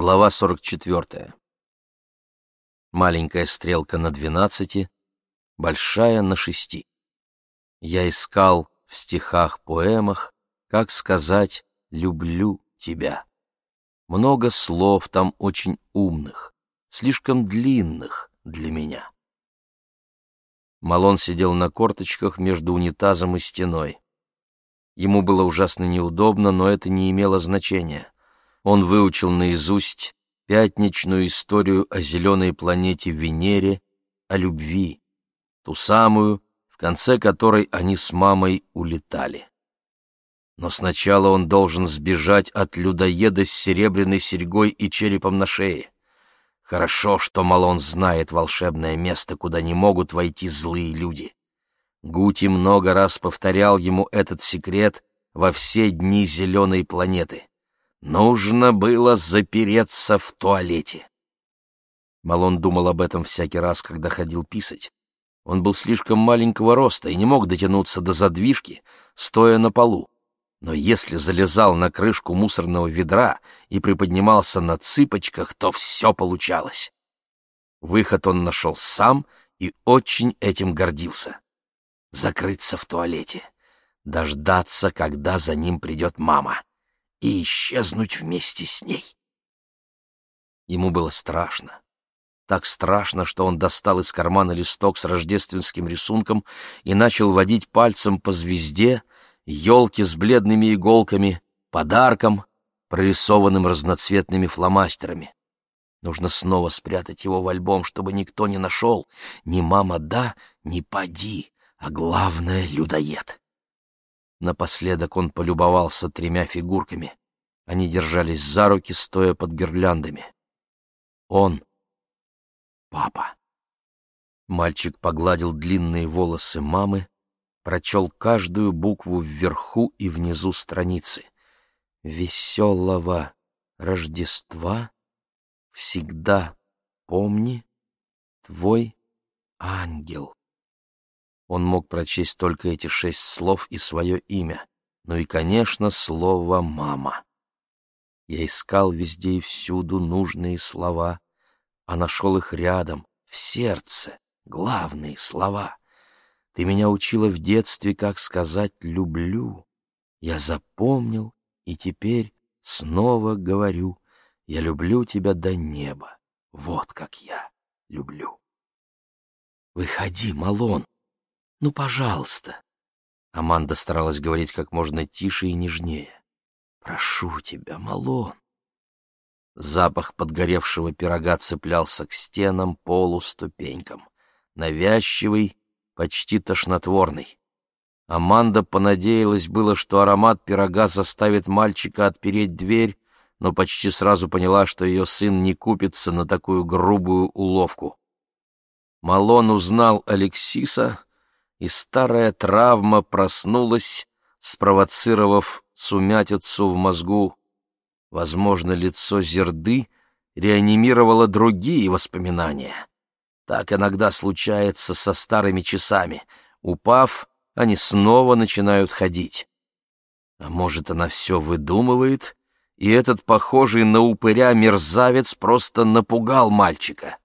Глава 44. Маленькая стрелка на двенадцати, большая на шести. Я искал в стихах, поэмах, как сказать «люблю тебя». Много слов там очень умных, слишком длинных для меня. Малон сидел на корточках между унитазом и стеной. Ему было ужасно неудобно, но это не имело значения — он выучил наизусть пятничную историю о зеленой планете Венере, о любви, ту самую, в конце которой они с мамой улетали. Но сначала он должен сбежать от людоеда с серебряной серьгой и черепом на шее. Хорошо, что Малон знает волшебное место, куда не могут войти злые люди. Гути много раз повторял ему этот секрет во все дни зеленой планеты. Нужно было запереться в туалете. Малон думал об этом всякий раз, когда ходил писать. Он был слишком маленького роста и не мог дотянуться до задвижки, стоя на полу. Но если залезал на крышку мусорного ведра и приподнимался на цыпочках, то все получалось. Выход он нашел сам и очень этим гордился. Закрыться в туалете, дождаться, когда за ним придет мама и исчезнуть вместе с ней. Ему было страшно. Так страшно, что он достал из кармана листок с рождественским рисунком и начал водить пальцем по звезде, елке с бледными иголками, подарком, прорисованным разноцветными фломастерами. Нужно снова спрятать его в альбом, чтобы никто не нашел. Ни мама да, ни поди, а главное — людоед. Напоследок он полюбовался тремя фигурками. Они держались за руки, стоя под гирляндами. Он — папа. Мальчик погладил длинные волосы мамы, прочел каждую букву вверху и внизу страницы. «Веселого Рождества всегда помни твой ангел». Он мог прочесть только эти шесть слов и свое имя, ну и, конечно, слово «мама». Я искал везде и всюду нужные слова, а нашел их рядом, в сердце, главные слова. Ты меня учила в детстве, как сказать «люблю». Я запомнил и теперь снова говорю, я люблю тебя до неба. Вот как я люблю. Выходи, Малон, ну, пожалуйста. Аманда старалась говорить как можно тише и нежнее. Прошу тебя, Малон. Запах подгоревшего пирога цеплялся к стенам, полу, ступенькам. Навязчивый, почти тошнотворный. Аманда понадеялась было, что аромат пирога заставит мальчика отпереть дверь, но почти сразу поняла, что ее сын не купится на такую грубую уловку. Малон узнал Алексиса, и старая травма проснулась, спровоцировав сумятицу в мозгу. Возможно, лицо Зерды реанимировало другие воспоминания. Так иногда случается со старыми часами. Упав, они снова начинают ходить. А может, она все выдумывает, и этот похожий на упыря мерзавец просто напугал мальчика.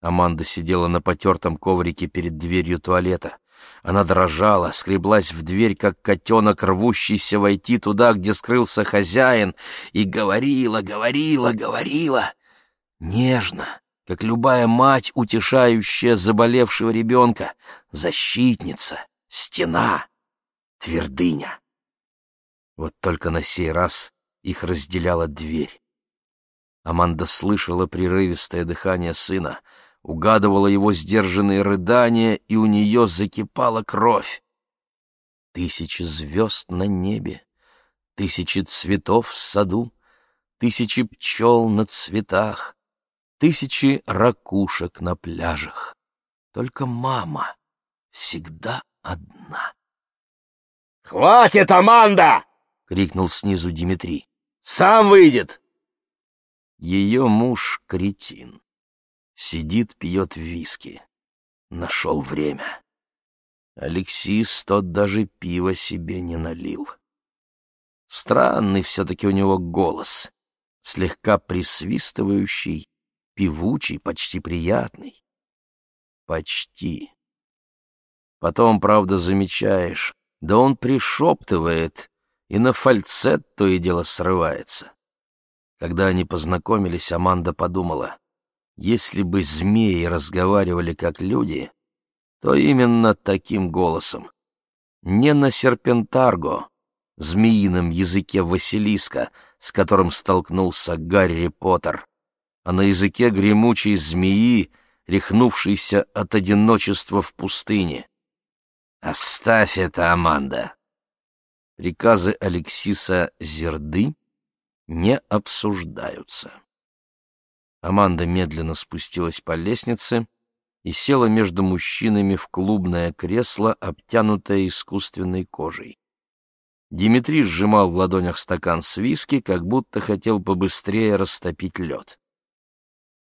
Аманда сидела на потертом коврике перед дверью туалета. Она дрожала, скреблась в дверь, как котенок, рвущийся войти туда, где скрылся хозяин, и говорила, говорила, говорила. Нежно, как любая мать, утешающая заболевшего ребенка, защитница, стена, твердыня. Вот только на сей раз их разделяла дверь. Аманда слышала прерывистое дыхание сына — угадывала его сдержанные рыдания, и у нее закипала кровь. Тысячи звезд на небе, тысячи цветов в саду, тысячи пчел на цветах, тысячи ракушек на пляжах. Только мама всегда одна. «Хватит, Аманда!» — крикнул снизу Дмитрий. «Сам выйдет!» Ее муж — кретин. Сидит, пьет виски. Нашел время. Алексис тот даже пива себе не налил. Странный все-таки у него голос. слегка присвистывающий, певучий, почти приятный. Почти. Потом, правда, замечаешь, да он пришептывает, и на фальцет то и дело срывается. Когда они познакомились, Аманда подумала, если бы змеи разговаривали как люди, то именно таким голосом. Не на серпентарго, змеином языке Василиска, с которым столкнулся Гарри Поттер, а на языке гремучей змеи, рехнувшейся от одиночества в пустыне. «Оставь это, Аманда!» Приказы Алексиса Зерды не обсуждаются. Аманда медленно спустилась по лестнице и села между мужчинами в клубное кресло, обтянутое искусственной кожей. Димитрий сжимал в ладонях стакан с виски, как будто хотел побыстрее растопить лед.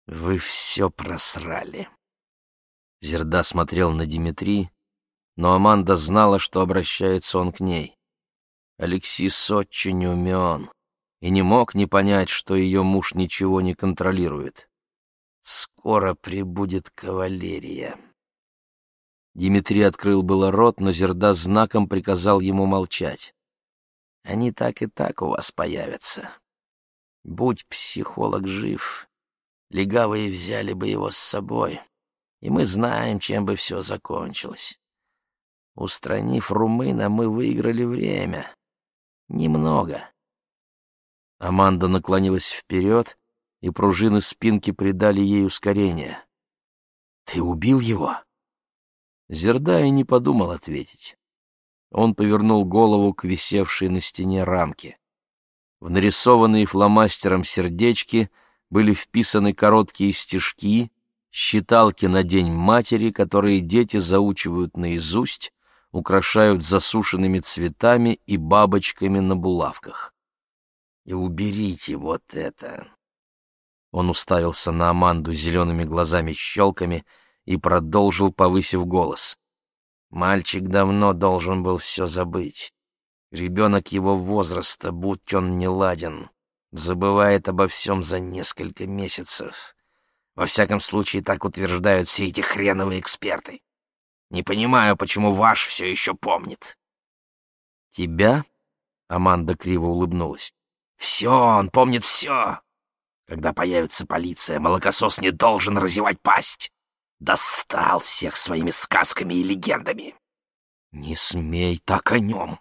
«Вы все просрали». Зерда смотрел на Димитрий, но Аманда знала, что обращается он к ней. Алексис очень умен и не мог не понять, что ее муж ничего не контролирует. «Скоро прибудет кавалерия». Димитрий открыл было рот, но Зерда знаком приказал ему молчать. «Они так и так у вас появятся. Будь психолог жив, легавые взяли бы его с собой, и мы знаем, чем бы все закончилось. Устранив румына, мы выиграли время. Немного. Аманда наклонилась вперед, и пружины спинки придали ей ускорение. «Ты убил его?» Зердай не подумал ответить. Он повернул голову к висевшей на стене рамке. В нарисованные фломастером сердечки были вписаны короткие стишки, считалки на День матери, которые дети заучивают наизусть, украшают засушенными цветами и бабочками на булавках. И уберите вот это. Он уставился на Аманду зелеными глазами-щелками и продолжил, повысив голос. Мальчик давно должен был все забыть. Ребенок его возраста, будь он не ладен, забывает обо всем за несколько месяцев. Во всяком случае, так утверждают все эти хреновые эксперты. Не понимаю, почему ваш все еще помнит». «Тебя?» — Аманда криво улыбнулась. «Все, он помнит все. Когда появится полиция, молокосос не должен разевать пасть. Достал всех своими сказками и легендами». «Не смей так о нем!»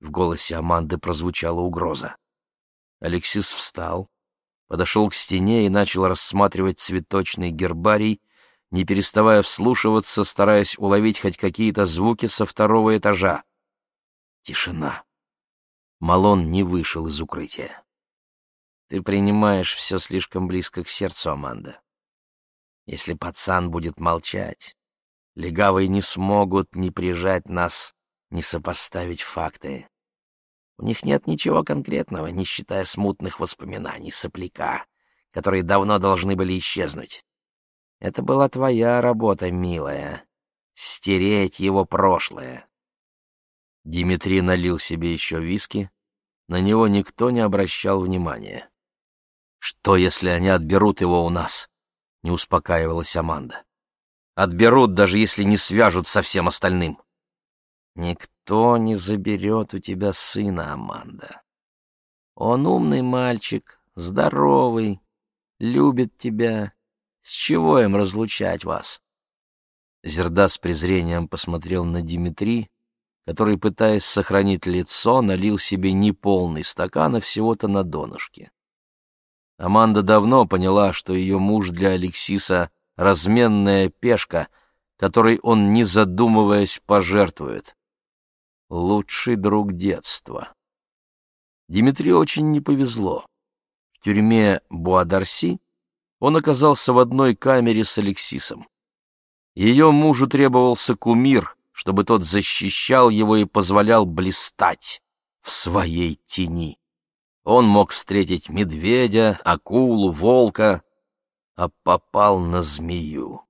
В голосе Аманды прозвучала угроза. Алексис встал, подошел к стене и начал рассматривать цветочный гербарий, не переставая вслушиваться, стараясь уловить хоть какие-то звуки со второго этажа. Тишина. Малон не вышел из укрытия. Ты принимаешь все слишком близко к сердцу, Аманда. Если пацан будет молчать, легавые не смогут ни прижать нас, ни сопоставить факты. У них нет ничего конкретного, не считая смутных воспоминаний сопляка, которые давно должны были исчезнуть. Это была твоя работа, милая. Стереть его прошлое. Димитрий налил себе еще виски. На него никто не обращал внимания. «Что, если они отберут его у нас?» — не успокаивалась Аманда. «Отберут, даже если не свяжут со всем остальным». «Никто не заберет у тебя сына, Аманда. Он умный мальчик, здоровый, любит тебя с чего им разлучать вас? Зерда с презрением посмотрел на Димитри, который, пытаясь сохранить лицо, налил себе неполный стакан, а всего-то на донышке. Аманда давно поняла, что ее муж для Алексиса — разменная пешка, которой он, не задумываясь, пожертвует. Лучший друг детства. Димитрию очень не повезло. В тюрьме Буадарси он оказался в одной камере с Алексисом. Ее мужу требовался кумир, чтобы тот защищал его и позволял блистать в своей тени. Он мог встретить медведя, акулу, волка, а попал на змею.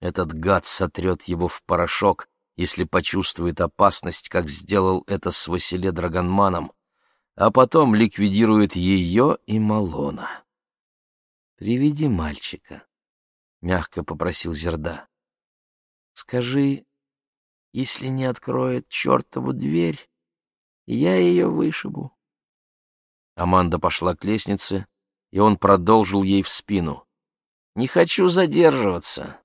Этот гад сотрет его в порошок, если почувствует опасность, как сделал это с Василе Драгонманом, а потом ликвидирует ее и Малона. «Приведи мальчика», — мягко попросил Зерда. «Скажи, если не откроет чертову дверь, я ее вышибу». Аманда пошла к лестнице, и он продолжил ей в спину. «Не хочу задерживаться.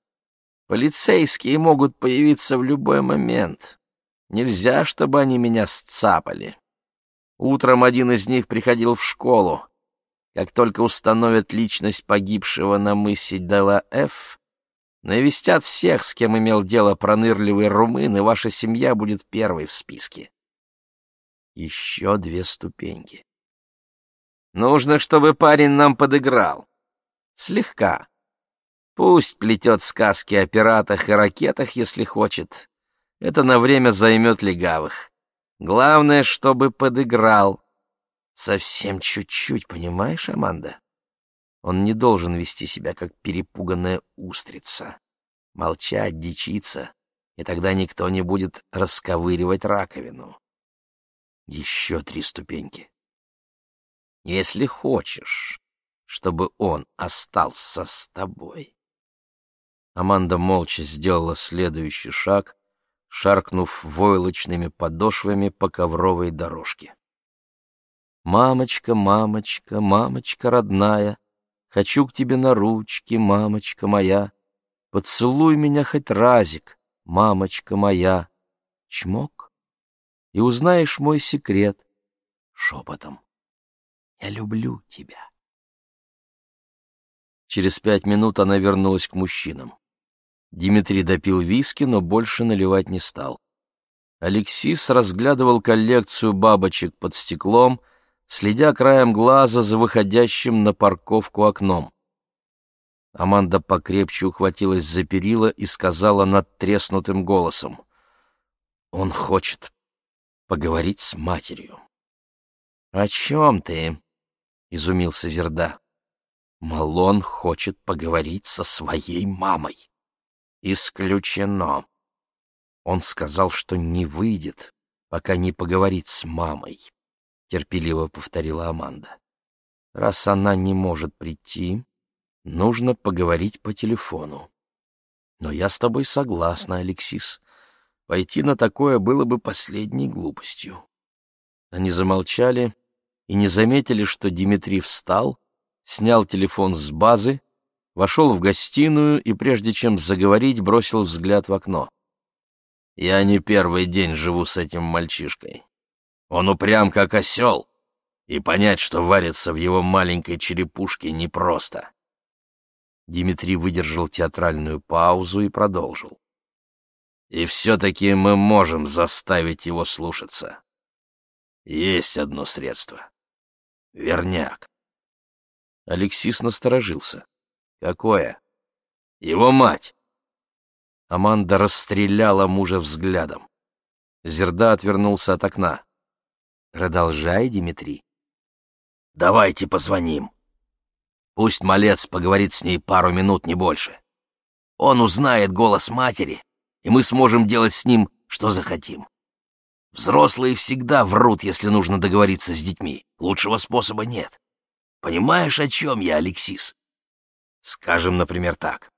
Полицейские могут появиться в любой момент. Нельзя, чтобы они меня сцапали». Утром один из них приходил в школу. Как только установят личность погибшего на мысе Дела-Ф, навестят всех, с кем имел дело пронырливый румын, и ваша семья будет первой в списке. Еще две ступеньки. Нужно, чтобы парень нам подыграл. Слегка. Пусть плетет сказки о пиратах и ракетах, если хочет. Это на время займет легавых. Главное, чтобы подыграл. Совсем чуть-чуть, понимаешь, Аманда? Он не должен вести себя, как перепуганная устрица. Молчать, дичиться, и тогда никто не будет расковыривать раковину. Еще три ступеньки. Если хочешь, чтобы он остался с тобой. Аманда молча сделала следующий шаг, шаркнув войлочными подошвами по ковровой дорожке. «Мамочка, мамочка, мамочка родная, хочу к тебе на ручки, мамочка моя, поцелуй меня хоть разик, мамочка моя, чмок, и узнаешь мой секрет шепотом. Я люблю тебя». Через пять минут она вернулась к мужчинам. Дмитрий допил виски, но больше наливать не стал. Алексис разглядывал коллекцию бабочек под стеклом, следя краем глаза за выходящим на парковку окном. Аманда покрепче ухватилась за перила и сказала над треснутым голосом. «Он хочет поговорить с матерью». «О чем ты?» — изумился Зерда. «Малон хочет поговорить со своей мамой». «Исключено». Он сказал, что не выйдет, пока не поговорит с мамой, — терпеливо повторила Аманда. «Раз она не может прийти, нужно поговорить по телефону. Но я с тобой согласна, Алексис. Пойти на такое было бы последней глупостью». Они замолчали и не заметили, что Дмитрий встал, снял телефон с базы вошел в гостиную и, прежде чем заговорить, бросил взгляд в окно. «Я не первый день живу с этим мальчишкой. Он упрям, как осел, и понять, что варится в его маленькой черепушке, непросто». Дмитрий выдержал театральную паузу и продолжил. «И все-таки мы можем заставить его слушаться. Есть одно средство. Верняк». Алексис насторожился. Какое? Его мать. Аманда расстреляла мужа взглядом. Зерда отвернулся от окна. Продолжай, Дмитрий. Давайте позвоним. Пусть малец поговорит с ней пару минут, не больше. Он узнает голос матери, и мы сможем делать с ним, что захотим. Взрослые всегда врут, если нужно договориться с детьми. Лучшего способа нет. Понимаешь, о чем я, Алексис? Скажем, например, так.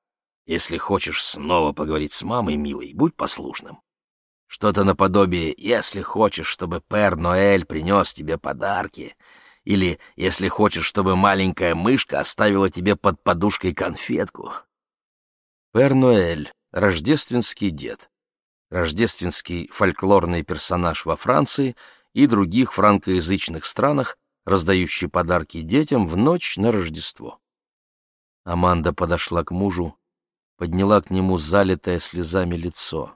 Если хочешь снова поговорить с мамой, милый, будь послушным. Что-то наподобие «если хочешь, чтобы Пер Ноэль принес тебе подарки», или «если хочешь, чтобы маленькая мышка оставила тебе под подушкой конфетку». Пер Ноэль — рождественский дед. Рождественский фольклорный персонаж во Франции и других франкоязычных странах, раздающий подарки детям в ночь на Рождество. Аманда подошла к мужу, подняла к нему залитое слезами лицо.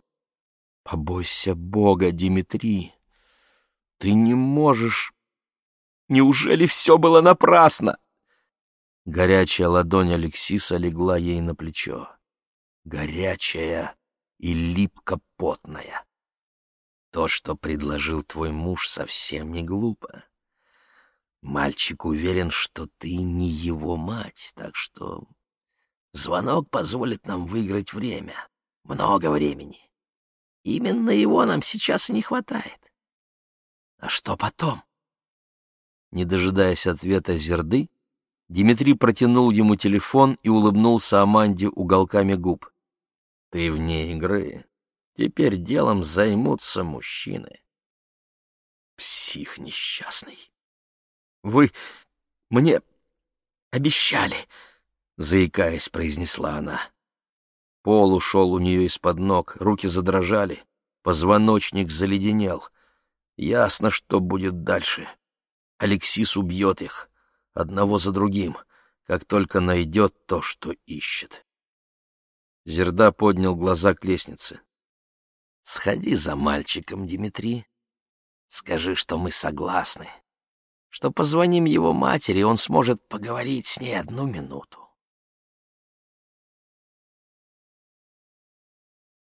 «Побойся Бога, Димитрий! Ты не можешь... Неужели все было напрасно?» Горячая ладонь Алексиса легла ей на плечо. Горячая и липко-потная. То, что предложил твой муж, совсем не глупо. Мальчик уверен, что ты не его мать, так что звонок позволит нам выиграть время. Много времени. Именно его нам сейчас и не хватает. А что потом? Не дожидаясь ответа Зерды, Дмитрий протянул ему телефон и улыбнулся Аманде уголками губ. — Ты вне игры. Теперь делом займутся мужчины. Псих несчастный. — Вы мне обещали, — заикаясь, произнесла она. Пол ушел у нее из-под ног, руки задрожали, позвоночник заледенел. Ясно, что будет дальше. Алексис убьет их одного за другим, как только найдет то, что ищет. Зерда поднял глаза к лестнице. — Сходи за мальчиком, Дмитрий. Скажи, что мы согласны, что позвоним его матери, он сможет поговорить с ней одну минуту.